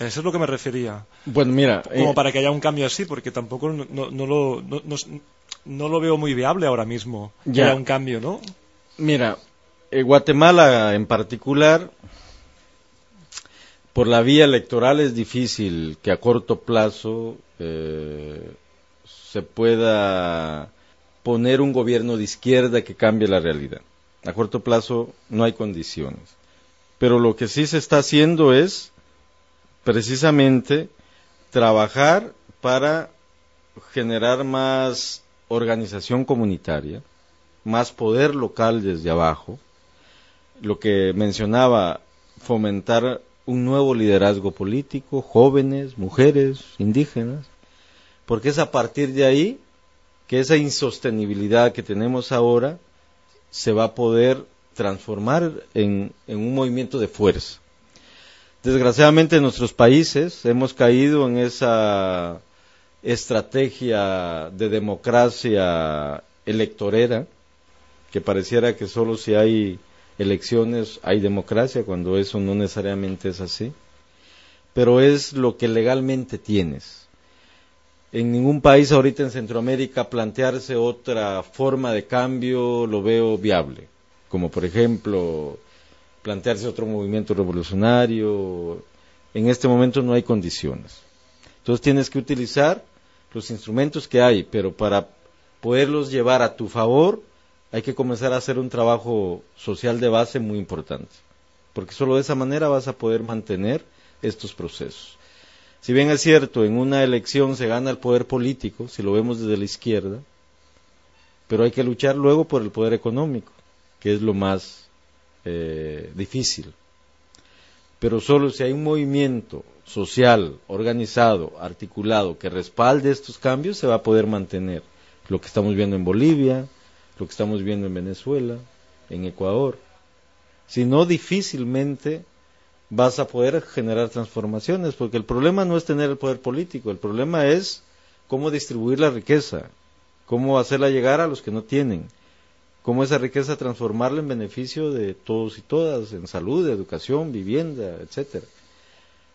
Eso es lo que me refería. Bueno, mira. Como eh, para que haya un cambio así, porque tampoco no, no, lo, no, lo veo muy viable ahora mismo. Ya. haya un cambio, ¿no? Mira, eh, Guatemala en particular, por la vía electoral es difícil que a corto plazo se pueda poner un gobierno de izquierda que cambie la realidad a corto plazo no hay condiciones. Pero lo que sí se está haciendo es precisamente trabajar para generar más organización comunitaria, más poder local desde abajo, lo que mencionaba, fomentar un nuevo liderazgo político, jóvenes, mujeres, indígenas, porque es a partir de ahí que esa insostenibilidad que tenemos ahora se va a poder transformar en, en un movimiento de fuerza. Desgraciadamente en nuestros países hemos caído en esa estrategia de democracia electorera, que pareciera que solo si hay elecciones hay democracia, cuando eso no necesariamente es así, pero es lo que legalmente tienes. En ningún país ahorita en Centroamérica plantearse otra forma de cambio lo veo viable, como por ejemplo plantearse otro movimiento revolucionario. En este momento no hay condiciones. Entonces tienes que utilizar los instrumentos que hay, pero para poderlos llevar a tu favor hay que comenzar a hacer un trabajo social de base muy importante, porque solo de esa manera vas a poder mantener estos procesos. Si bien es cierto, en una elección se gana el poder político, si lo vemos desde la izquierda, pero hay que luchar luego por el poder económico, que es lo más eh, difícil. Pero solo si hay un movimiento social, organizado, articulado, que respalde estos cambios, se va a poder mantener lo que estamos viendo en Bolivia, lo que estamos viendo en Venezuela, en Ecuador. Si no, difícilmente vas a poder generar transformaciones, porque el problema no es tener el poder político, el problema es cómo distribuir la riqueza, cómo hacerla llegar a los que no tienen, cómo esa riqueza transformarla en beneficio de todos y todas, en salud, educación, vivienda, etcétera.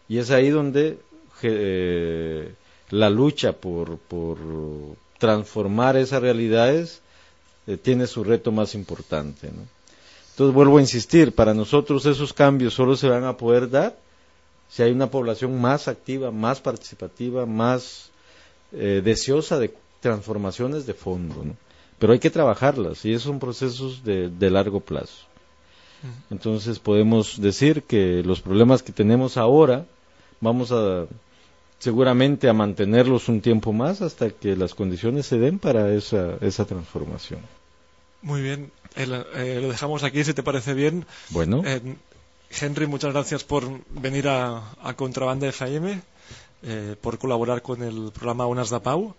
Y es ahí donde eh, la lucha por, por transformar esas realidades eh, tiene su reto más importante. Entonces vuelvo a insistir, para nosotros esos cambios solo se van a poder dar si hay una población más activa, más participativa, más eh, deseosa de transformaciones de fondo. Pero hay que trabajarlas y esos son procesos de, de largo plazo. Entonces podemos decir que los problemas que tenemos ahora vamos a seguramente a mantenerlos un tiempo más hasta que las condiciones se den para esa, esa transformación. Muy bien, eh, lo dejamos aquí si te parece bien. Bueno. Eh, Henry, muchas gracias por venir a, Contrabanda FM, eh, por colaborar con el programa Unas da Pau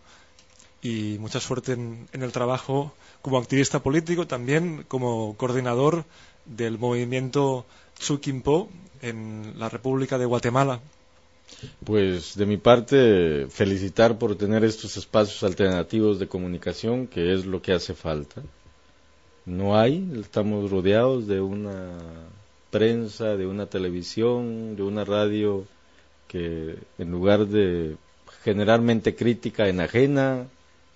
y mucha suerte en, en el trabajo como activista político, también como coordinador del movimiento Tsukimpo en la República de Guatemala. Pues de mi parte, felicitar por tener estos espacios alternativos de comunicación, que es lo que hace falta. No hay, estamos rodeados de una prensa, de una televisión, de una radio que en lugar de generalmente crítica enajena,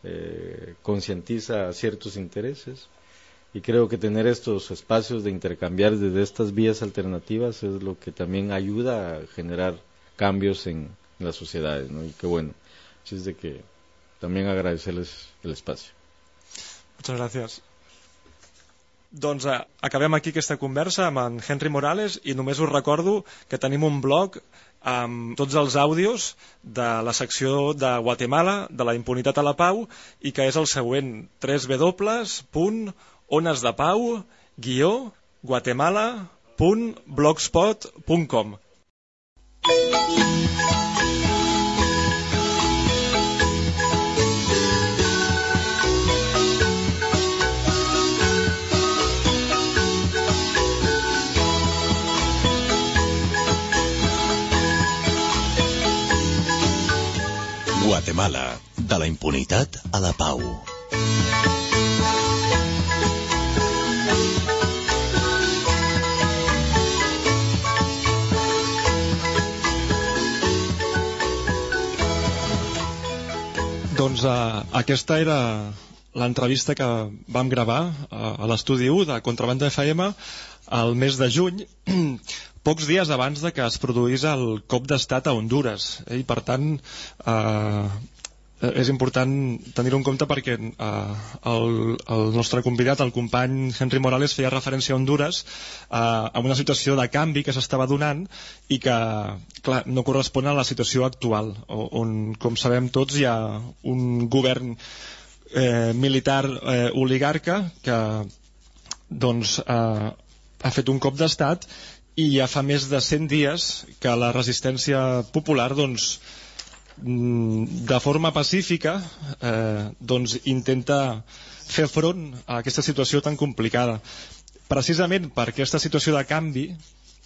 eh, concientiza ciertos intereses. Y creo que tener estos espacios de intercambiar desde estas vías alternativas es lo que también ayuda a generar cambios en, las sociedades, ¿no? Y qué bueno. Así es de que también agradecerles el espacio. Muchas gracias. Doncs eh, acabem aquí aquesta conversa amb en Henry Morales i només us recordo que tenim un blog amb tots els àudios de la secció de Guatemala, de la impunitat a la pau, i que és el següent, www.onesdepau guatemala.blogspot.com Guatemala, de la impunitat a la pau. Doncs uh, aquesta era l'entrevista que vam gravar uh, a l'estudi 1 de Contrabanda FM al mes de juny, pocs dies abans de que es produís el cop d'estat a Honduras. Eh? I per tant, eh, eh, és important tenir-ho en compte perquè eh, el, el nostre convidat, el company Henry Morales, feia referència a Honduras eh, a una situació de canvi que s'estava donant i que, clar, no correspon a la situació actual, on, com sabem tots, hi ha un govern eh, militar eh, oligarca que doncs, eh, ha fet un cop d'estat i ja fa més de 100 dies que la resistència popular doncs, mm, de forma pacífica eh, doncs intenta fer front a aquesta situació tan complicada. Precisament per aquesta situació de canvi,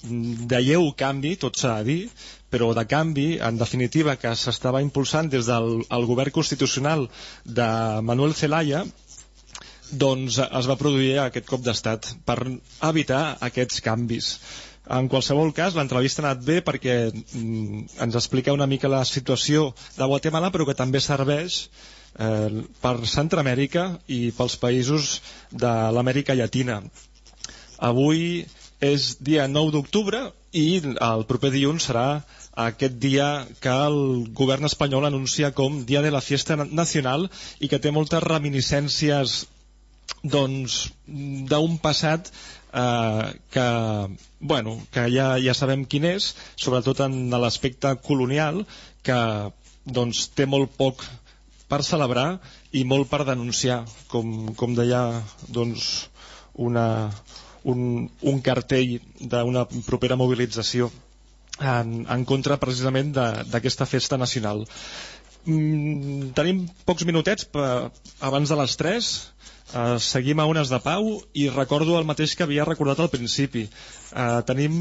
mm, de lleu canvi, tot s'ha de dir, però de canvi, en definitiva, que s'estava impulsant des del el govern constitucional de Manuel Zelaya, doncs es va produir aquest cop d'estat per evitar aquests canvis. En qualsevol cas, l'entrevista ha anat bé perquè mm, ens explica una mica la situació de Guatemala, però que també serveix eh, per Centroamèrica i pels països de l'Amèrica Llatina. Avui és dia 9 d'octubre i el proper dilluns serà aquest dia que el govern espanyol anuncia com Dia de la Fiesta Nacional i que té moltes reminiscències doncs d'un passat eh, que, bueno, que ja, ja sabem quin és, sobretot en l'aspecte colonial, que doncs, té molt poc per celebrar i molt per denunciar, com, com deia doncs, una, un, un cartell d'una propera mobilització en, en contra precisament d'aquesta festa nacional. Mm, tenim pocs minutets per, abans de les 3 Uh, seguim a Ones de Pau i recordo el mateix que havia recordat al principi. Uh, tenim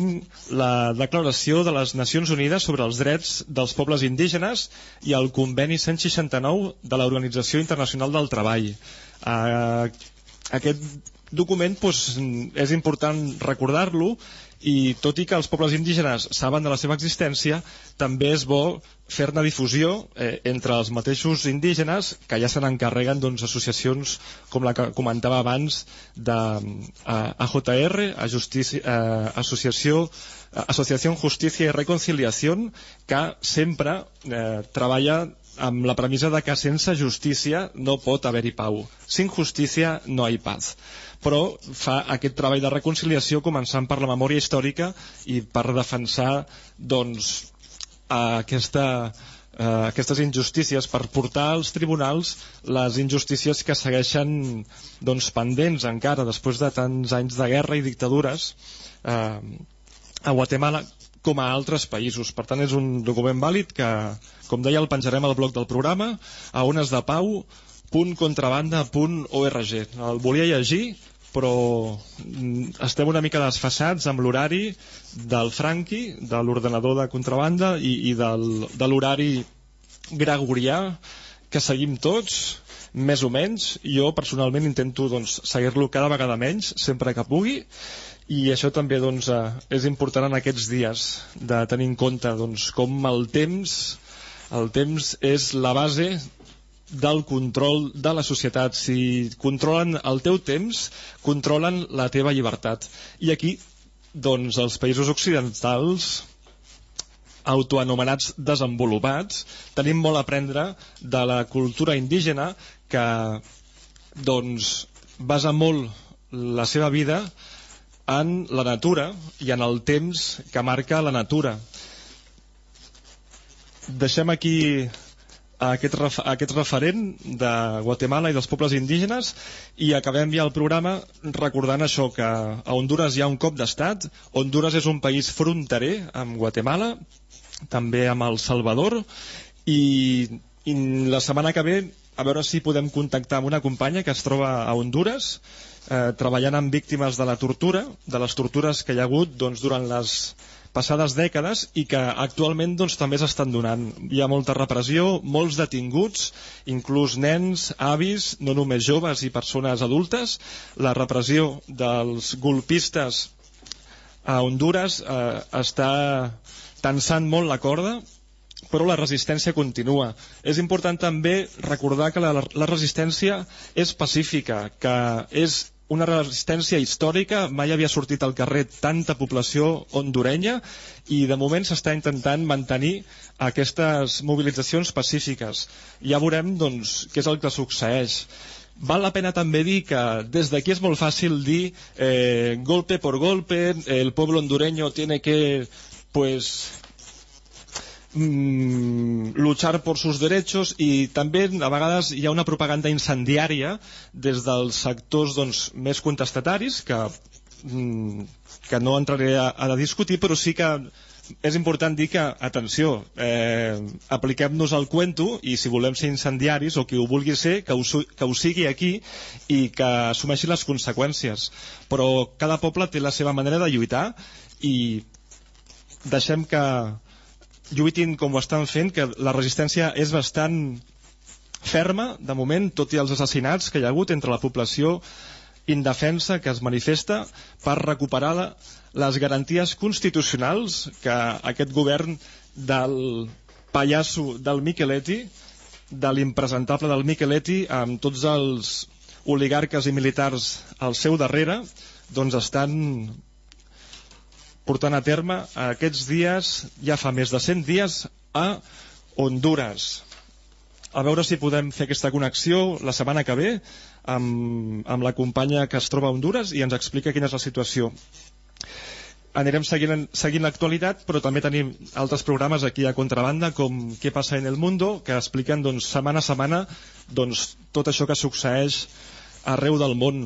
la Declaració de les Nacions Unides sobre els drets dels pobles indígenes i el Conveni 169 de l'Organització Internacional del Treball. Uh, aquest document doncs, és important recordar-lo i tot i que els pobles indígenes saben de la seva existència, també és bo fer-ne difusió eh, entre els mateixos indígenes que ja se n'encarreguen doncs, associacions com la que comentava abans de eh, AJR, a eh, Associació Associació Justícia i Reconciliació, que sempre eh, treballa amb la premissa de que sense justícia no pot haver-hi pau. Sin justícia no hi paz però fa aquest treball de reconciliació començant per la memòria històrica i per defensar doncs, aquesta, eh, aquestes injustícies, per portar als tribunals les injustícies que segueixen doncs, pendents encara després de tants anys de guerra i dictadures eh, a Guatemala com a altres països. Per tant, és un document vàlid que, com deia, el penjarem al bloc del programa a onesdepau.contrabanda.org. El volia llegir però mm, estem una mica desfassats amb l'horari del Franqui, de l'ordenador de contrabanda i, i del, de l'horari gregorià que seguim tots, més o menys. Jo personalment intento doncs, seguir-lo cada vegada menys, sempre que pugui, i això també doncs, eh, és important en aquests dies de tenir en compte doncs, com el temps el temps és la base del control de la societat. Si controlen el teu temps, controlen la teva llibertat. I aquí, doncs, els països occidentals autoanomenats desenvolupats, tenim molt a aprendre de la cultura indígena que doncs, basa molt la seva vida en la natura i en el temps que marca la natura. Deixem aquí aquest, ref, aquest referent de Guatemala i dels pobles indígenes i acabem ja el programa recordant això que a Honduras hi ha un cop d'estat. Honduras és un país fronterer amb Guatemala també amb El Salvador i, i la setmana que ve a veure si podem contactar amb una companya que es troba a Honduras eh, treballant amb víctimes de la tortura de les tortures que hi ha hagut doncs, durant les passades dècades i que actualment doncs, també s'estan donant. Hi ha molta repressió, molts detinguts, inclús nens, avis, no només joves i persones adultes. La repressió dels golpistes a Honduras eh, està tensant molt la corda però la resistència continua. És important també recordar que la, la resistència és pacífica, que és una resistència històrica, mai havia sortit al carrer tanta població hondurenya i de moment s'està intentant mantenir aquestes mobilitzacions pacífiques. Ja veurem doncs, què és el que succeeix. Val la pena també dir que des d'aquí és molt fàcil dir eh, golpe por golpe, el pueblo hondureño tiene que pues luchar por sus derechos i també a vegades hi ha una propaganda incendiària des dels sectors doncs, més contestataris que, mm, que no entraré a, a discutir però sí que és important dir que, atenció, eh, apliquem-nos al cuento i si volem ser incendiaris o qui ho vulgui ser, que ho, que ho sigui aquí i que assumeixi les conseqüències. Però cada poble té la seva manera de lluitar i deixem que, lluitin com ho estan fent, que la resistència és bastant ferma, de moment, tot i els assassinats que hi ha hagut entre la població indefensa que es manifesta per recuperar la, les garanties constitucionals que aquest govern del pallasso del Micheletti, de l'impresentable del Micheletti, amb tots els oligarques i militars al seu darrere, doncs estan portant a terme aquests dies, ja fa més de 100 dies, a Honduras. A veure si podem fer aquesta connexió la setmana que ve amb, amb la companya que es troba a Honduras i ens explica quina és la situació. Anirem seguint, seguint l'actualitat, però també tenim altres programes aquí a Contrabanda, com Què passa en el mundo, que expliquen doncs, setmana a setmana doncs, tot això que succeeix arreu del món.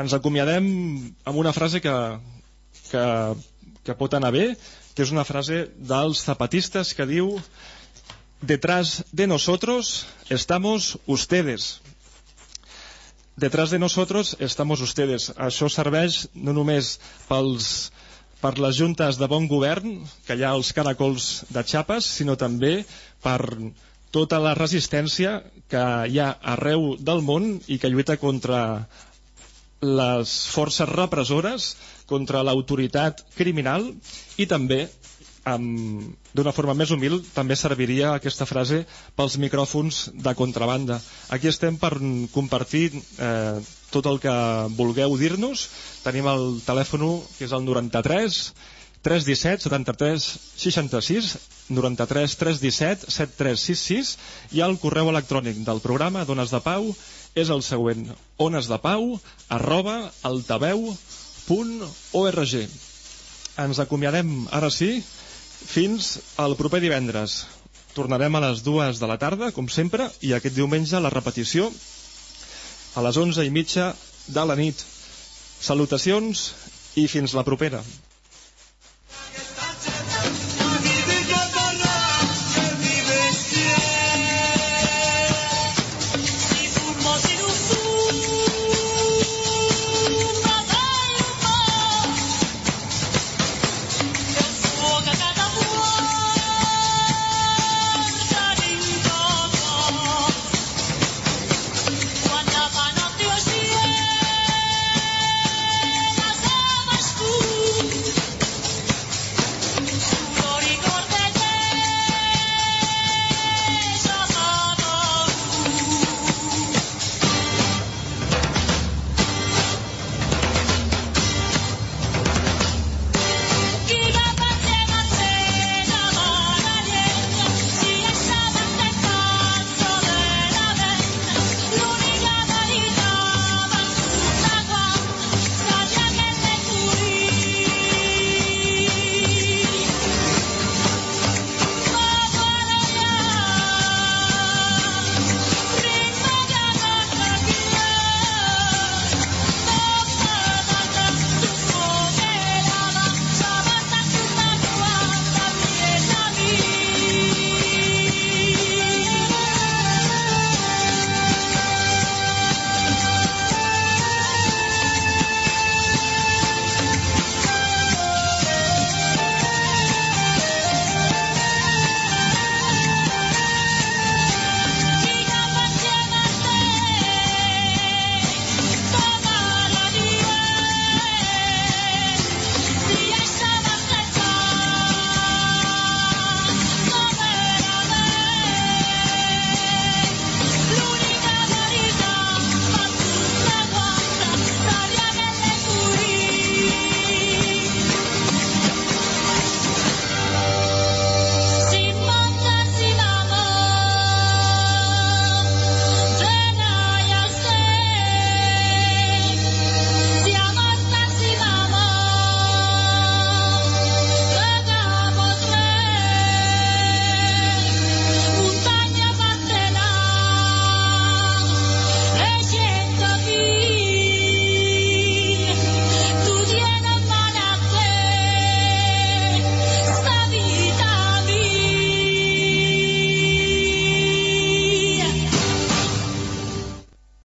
Ens acomiadem amb una frase que, que, que pot anar bé, que és una frase dels zapatistes que diu detrás de nosotros estamos ustedes detrás de nosotros estamos ustedes. Això serveix no només pels, per les juntes de bon govern que hi ha als caracols de Chiapas sinó també per tota la resistència que hi ha arreu del món i que lluita contra les forces repressores contra l'autoritat criminal i també d'una forma més humil també serviria aquesta frase pels micròfons de contrabanda. Aquí estem per compartir eh, tot el que vulgueu dir-nos. Tenim el telèfon que és el 93 317 73 66 93 317 7366 i el correu electrònic del programa Dones de Pau és el següent. Onesdepau arroba altaveu.org ens acomiadem ara sí fins al proper divendres. Tornarem a les dues de la tarda com sempre i aquest diumenge la repetició a les onze i mitja de la nit. Salutacions i fins la propera